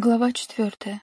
Глава четвертая.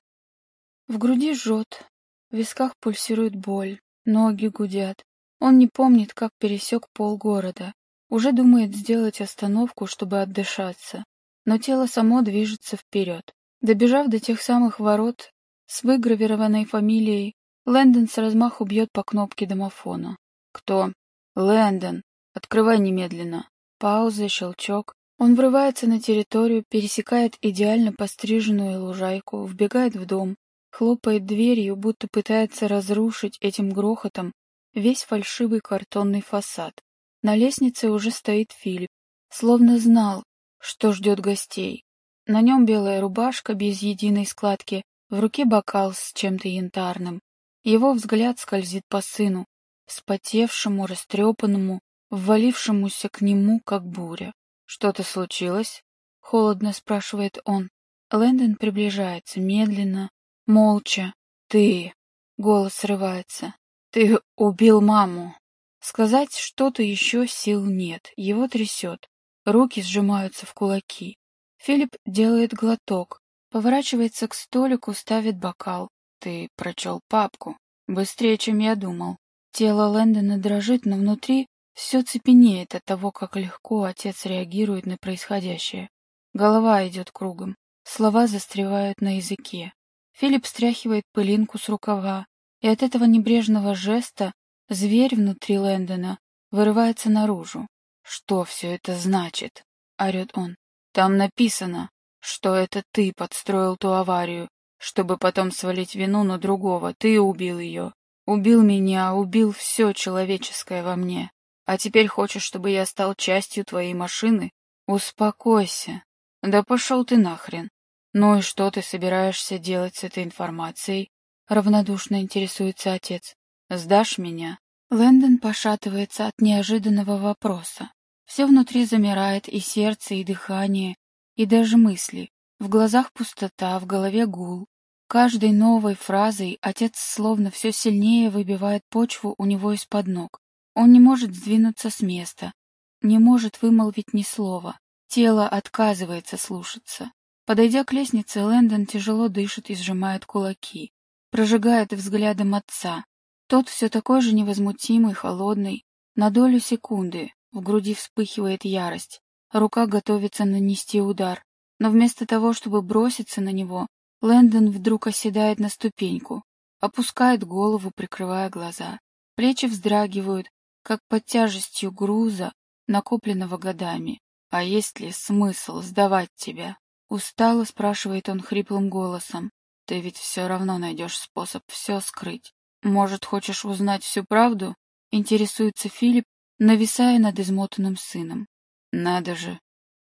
В груди жжет, в висках пульсирует боль, ноги гудят. Он не помнит, как пересек полгорода. Уже думает сделать остановку, чтобы отдышаться. Но тело само движется вперед. Добежав до тех самых ворот с выгравированной фамилией, Лэндон с размаху бьет по кнопке домофона. «Кто?» «Лэндон! Открывай немедленно!» Пауза, щелчок. Он врывается на территорию, пересекает идеально постриженную лужайку, вбегает в дом, хлопает дверью, будто пытается разрушить этим грохотом весь фальшивый картонный фасад. На лестнице уже стоит Филипп, словно знал, что ждет гостей. На нем белая рубашка без единой складки, в руке бокал с чем-то янтарным. Его взгляд скользит по сыну, вспотевшему, растрепанному, ввалившемуся к нему, как буря. «Что-то случилось?» — холодно спрашивает он. Лэндон приближается, медленно, молча. «Ты...» — голос срывается. «Ты убил маму!» Сказать что-то еще сил нет, его трясет. Руки сжимаются в кулаки. Филипп делает глоток, поворачивается к столику, ставит бокал. «Ты прочел папку. Быстрее, чем я думал». Тело Лэндона дрожит, но внутри все цепенеет от того, как легко отец реагирует на происходящее. Голова идет кругом, слова застревают на языке. Филипп стряхивает пылинку с рукава, и от этого небрежного жеста зверь внутри Лэндона вырывается наружу. «Что все это значит?» — орет он. «Там написано, что это ты подстроил ту аварию, чтобы потом свалить вину на другого. Ты убил ее. Убил меня, убил все человеческое во мне. А теперь хочешь, чтобы я стал частью твоей машины? Успокойся. Да пошел ты нахрен. Ну и что ты собираешься делать с этой информацией? Равнодушно интересуется отец. Сдашь меня? Лэндон пошатывается от неожиданного вопроса. Все внутри замирает, и сердце, и дыхание, и даже мысли. В глазах пустота, в голове гул. Каждой новой фразой отец словно все сильнее выбивает почву у него из-под ног. Он не может сдвинуться с места, не может вымолвить ни слова. Тело отказывается слушаться. Подойдя к лестнице, Лэндон тяжело дышит и сжимает кулаки. Прожигает взглядом отца. Тот все такой же невозмутимый, холодный. На долю секунды в груди вспыхивает ярость. Рука готовится нанести удар. Но вместо того, чтобы броситься на него, Лэндон вдруг оседает на ступеньку, опускает голову, прикрывая глаза. Плечи вздрагивают, как под тяжестью груза, накопленного годами. А есть ли смысл сдавать тебя? Устало спрашивает он хриплым голосом. Ты ведь все равно найдешь способ все скрыть. Может, хочешь узнать всю правду? Интересуется Филипп, нависая над измотанным сыном. Надо же.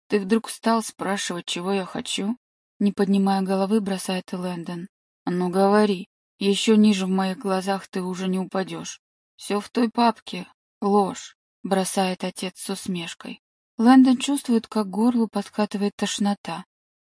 Ты вдруг стал спрашивать, чего я хочу? Не поднимая головы, бросает Лэндон. Ну говори. Еще ниже в моих глазах ты уже не упадешь. Все в той папке, «Ложь», — бросает отец с усмешкой. Лэндон чувствует, как горлу подкатывает тошнота.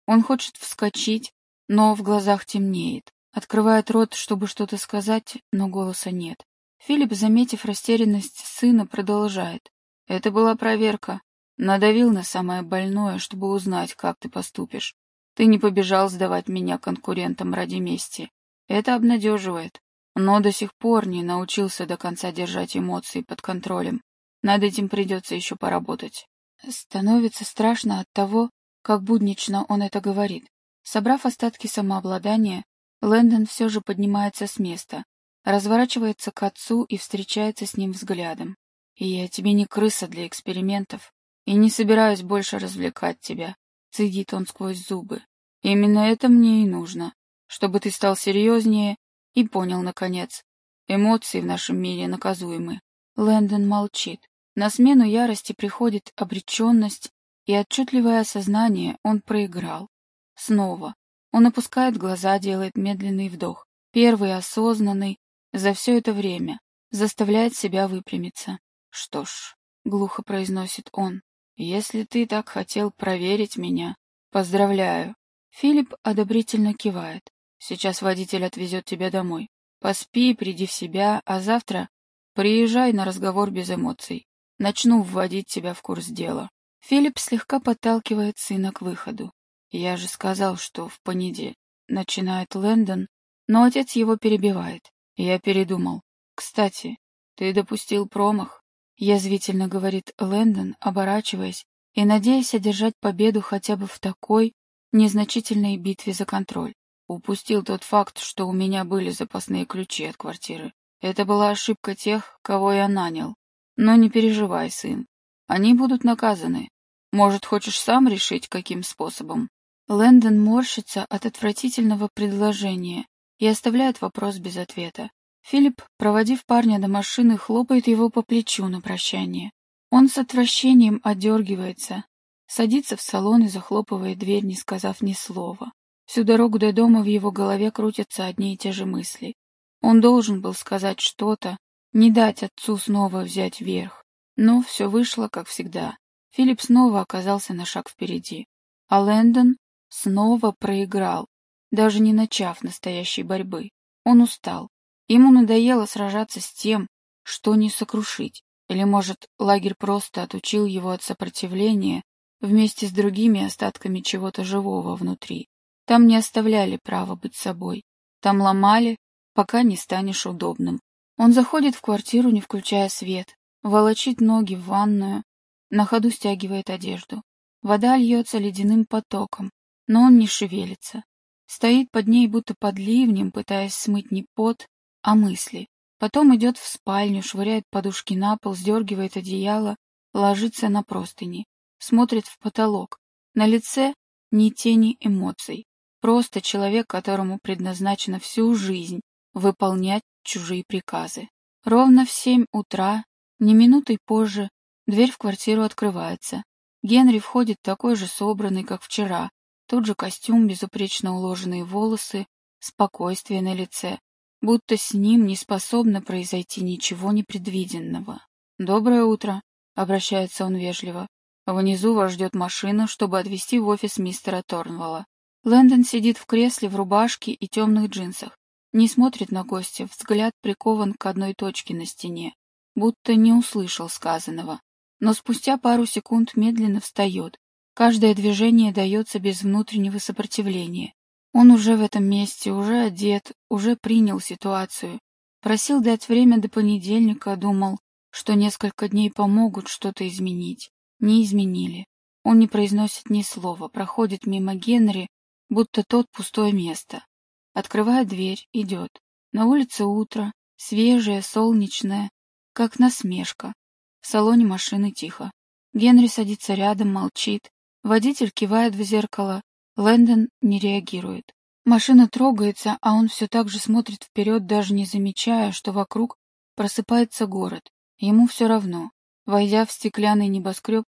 Он хочет вскочить, но в глазах темнеет. Открывает рот, чтобы что-то сказать, но голоса нет. Филипп, заметив растерянность сына, продолжает. «Это была проверка. Надавил на самое больное, чтобы узнать, как ты поступишь. Ты не побежал сдавать меня конкурентам ради мести. Это обнадеживает но до сих пор не научился до конца держать эмоции под контролем. Над этим придется еще поработать. Становится страшно от того, как буднично он это говорит. Собрав остатки самообладания, Лэндон все же поднимается с места, разворачивается к отцу и встречается с ним взглядом. «Я тебе не крыса для экспериментов, и не собираюсь больше развлекать тебя», — цедит он сквозь зубы. «Именно это мне и нужно, чтобы ты стал серьезнее и понял, наконец. Эмоции в нашем мире наказуемы. Лэндон молчит. На смену ярости приходит обреченность и отчетливое осознание он проиграл. Снова. Он опускает глаза, делает медленный вдох. Первый осознанный за все это время. Заставляет себя выпрямиться. «Что ж», — глухо произносит он, — «если ты так хотел проверить меня, поздравляю». Филипп одобрительно кивает. Сейчас водитель отвезет тебя домой. Поспи, приди в себя, а завтра приезжай на разговор без эмоций. Начну вводить тебя в курс дела. Филипп слегка подталкивает сына к выходу. Я же сказал, что в понедельник. начинает Лэндон, но отец его перебивает. Я передумал. Кстати, ты допустил промах, язвительно говорит Лэндон, оборачиваясь и надеясь одержать победу хотя бы в такой незначительной битве за контроль. Упустил тот факт, что у меня были запасные ключи от квартиры. Это была ошибка тех, кого я нанял. Но не переживай, сын. Они будут наказаны. Может, хочешь сам решить, каким способом? Лэндон морщится от отвратительного предложения и оставляет вопрос без ответа. Филипп, проводив парня до машины, хлопает его по плечу на прощание. Он с отвращением одергивается, садится в салон и захлопывает дверь, не сказав ни слова. Всю дорогу до дома в его голове крутятся одни и те же мысли. Он должен был сказать что-то, не дать отцу снова взять верх. Но все вышло, как всегда. Филипп снова оказался на шаг впереди. А Лэндон снова проиграл, даже не начав настоящей борьбы. Он устал. Ему надоело сражаться с тем, что не сокрушить. Или, может, лагерь просто отучил его от сопротивления вместе с другими остатками чего-то живого внутри. Там не оставляли права быть собой. Там ломали, пока не станешь удобным. Он заходит в квартиру, не включая свет, волочит ноги в ванную, на ходу стягивает одежду. Вода льется ледяным потоком, но он не шевелится. Стоит под ней, будто под ливнем, пытаясь смыть не пот, а мысли. Потом идет в спальню, швыряет подушки на пол, сдергивает одеяло, ложится на простыни, смотрит в потолок. На лице ни тени эмоций. Просто человек, которому предназначена всю жизнь выполнять чужие приказы. Ровно в семь утра, не минутой позже, дверь в квартиру открывается. Генри входит такой же собранный, как вчера. Тот же костюм, безупречно уложенные волосы, спокойствие на лице будто с ним не способно произойти ничего непредвиденного. «Доброе утро», — обращается он вежливо. «Внизу вас ждет машина, чтобы отвезти в офис мистера Торнвелла». Лэндон сидит в кресле в рубашке и темных джинсах. Не смотрит на гостя, взгляд прикован к одной точке на стене, будто не услышал сказанного. Но спустя пару секунд медленно встает. Каждое движение дается без внутреннего сопротивления. Он уже в этом месте, уже одет, уже принял ситуацию. Просил дать время до понедельника, думал, что несколько дней помогут что-то изменить. Не изменили. Он не произносит ни слова, проходит мимо Генри, будто тот пустое место. Открывает дверь, идет. На улице утро, свежее, солнечное, как насмешка. В салоне машины тихо. Генри садится рядом, молчит. Водитель кивает в зеркало, Лэндон не реагирует. Машина трогается, а он все так же смотрит вперед, даже не замечая, что вокруг просыпается город. Ему все равно. Войдя в стеклянный небоскреб,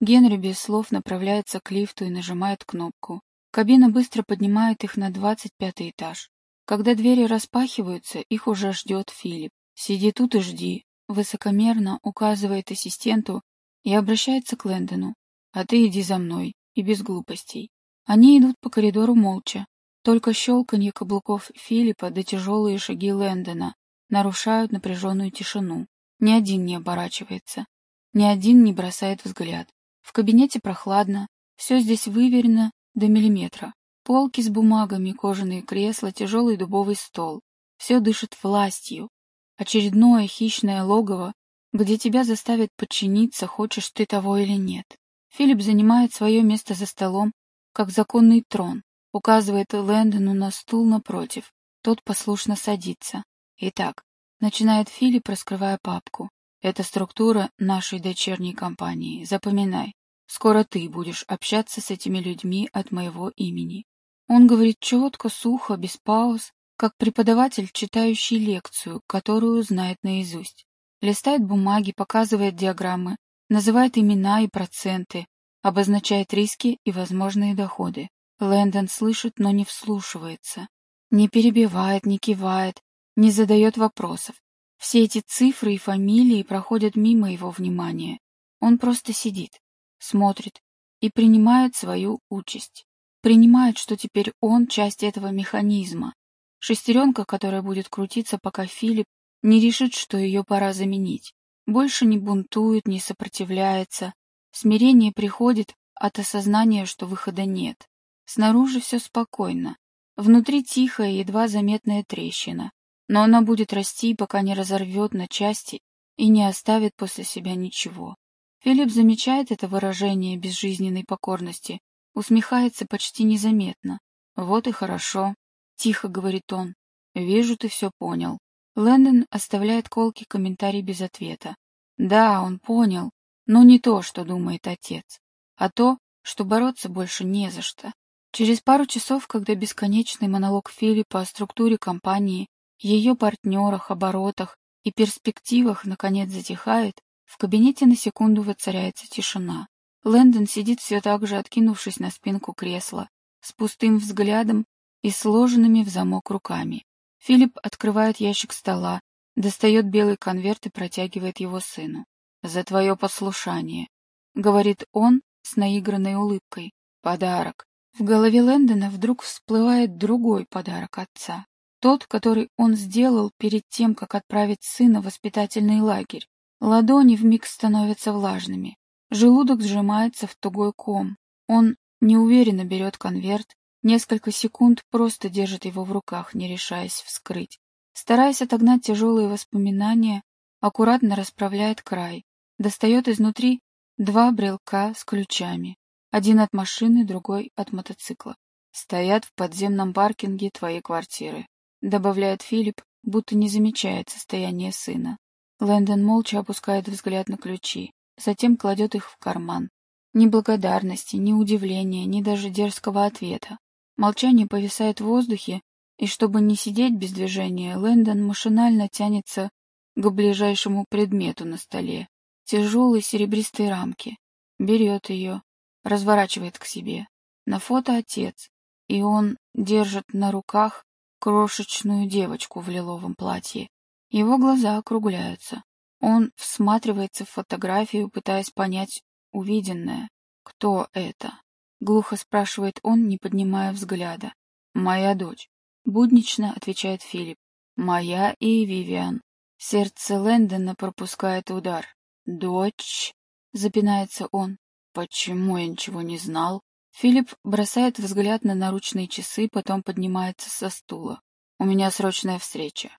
Генри без слов направляется к лифту и нажимает кнопку. Кабина быстро поднимает их на двадцать пятый этаж. Когда двери распахиваются, их уже ждет Филипп. «Сиди тут и жди», — высокомерно указывает ассистенту и обращается к Лэндону. «А ты иди за мной, и без глупостей». Они идут по коридору молча. Только щелканье каблуков Филиппа да тяжелые шаги Лэндона нарушают напряженную тишину. Ни один не оборачивается. Ни один не бросает взгляд. В кабинете прохладно. Все здесь выверено до миллиметра. Полки с бумагами, кожаные кресла, тяжелый дубовый стол. Все дышит властью. Очередное хищное логово, где тебя заставят подчиниться, хочешь ты того или нет. Филипп занимает свое место за столом, как законный трон, указывает Лэндону на стул напротив. Тот послушно садится. Итак, начинает Филипп, раскрывая папку. Это структура нашей дочерней компании. Запоминай. Скоро ты будешь общаться с этими людьми от моего имени. Он говорит четко, сухо, без пауз, как преподаватель, читающий лекцию, которую знает наизусть. Листает бумаги, показывает диаграммы, называет имена и проценты, обозначает риски и возможные доходы. Лэндон слышит, но не вслушивается. Не перебивает, не кивает, не задает вопросов. Все эти цифры и фамилии проходят мимо его внимания. Он просто сидит, смотрит и принимает свою участь. Принимает, что теперь он часть этого механизма. Шестеренка, которая будет крутиться, пока Филипп не решит, что ее пора заменить. Больше не бунтует, не сопротивляется, Смирение приходит от осознания, что выхода нет. Снаружи все спокойно. Внутри тихая, едва заметная трещина, но она будет расти, пока не разорвет на части и не оставит после себя ничего. Филипп замечает это выражение безжизненной покорности, усмехается почти незаметно. «Вот и хорошо», — тихо говорит он. «Вижу, ты все понял». Лэндон оставляет колкий комментарий без ответа. Да, он понял, но не то, что думает отец, а то, что бороться больше не за что. Через пару часов, когда бесконечный монолог Филиппа о структуре компании, ее партнерах, оборотах и перспективах наконец затихает, в кабинете на секунду воцаряется тишина. Лэндон сидит все так же, откинувшись на спинку кресла, с пустым взглядом и сложенными в замок руками. Филипп открывает ящик стола, достает белый конверт и протягивает его сыну. «За твое послушание», — говорит он с наигранной улыбкой. «Подарок». В голове Лэндона вдруг всплывает другой подарок отца. Тот, который он сделал перед тем, как отправить сына в воспитательный лагерь. Ладони вмиг становятся влажными. Желудок сжимается в тугой ком. Он неуверенно берет конверт, несколько секунд просто держит его в руках, не решаясь вскрыть. Стараясь отогнать тяжелые воспоминания, аккуратно расправляет край, достает изнутри два брелка с ключами. Один от машины, другой от мотоцикла. «Стоят в подземном паркинге твоей квартиры», — добавляет Филипп, будто не замечает состояние сына. Лэндон молча опускает взгляд на ключи, затем кладет их в карман. Ни благодарности, ни удивления, ни даже дерзкого ответа. Молчание повисает в воздухе, и чтобы не сидеть без движения, Лэндон машинально тянется к ближайшему предмету на столе, тяжелой серебристой рамке. Берет ее, разворачивает к себе. На фото отец, и он держит на руках крошечную девочку в лиловом платье. Его глаза округляются. Он всматривается в фотографию, пытаясь понять увиденное. «Кто это?» — глухо спрашивает он, не поднимая взгляда. «Моя дочь». Буднично отвечает Филипп. «Моя и Вивиан». Сердце Лэндона пропускает удар. «Дочь?» — запинается он. Почему я ничего не знал? Филипп бросает взгляд на наручные часы, потом поднимается со стула. У меня срочная встреча.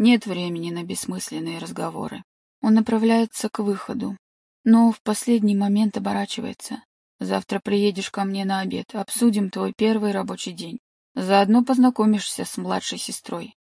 Нет времени на бессмысленные разговоры. Он направляется к выходу, но в последний момент оборачивается. Завтра приедешь ко мне на обед, обсудим твой первый рабочий день. Заодно познакомишься с младшей сестрой.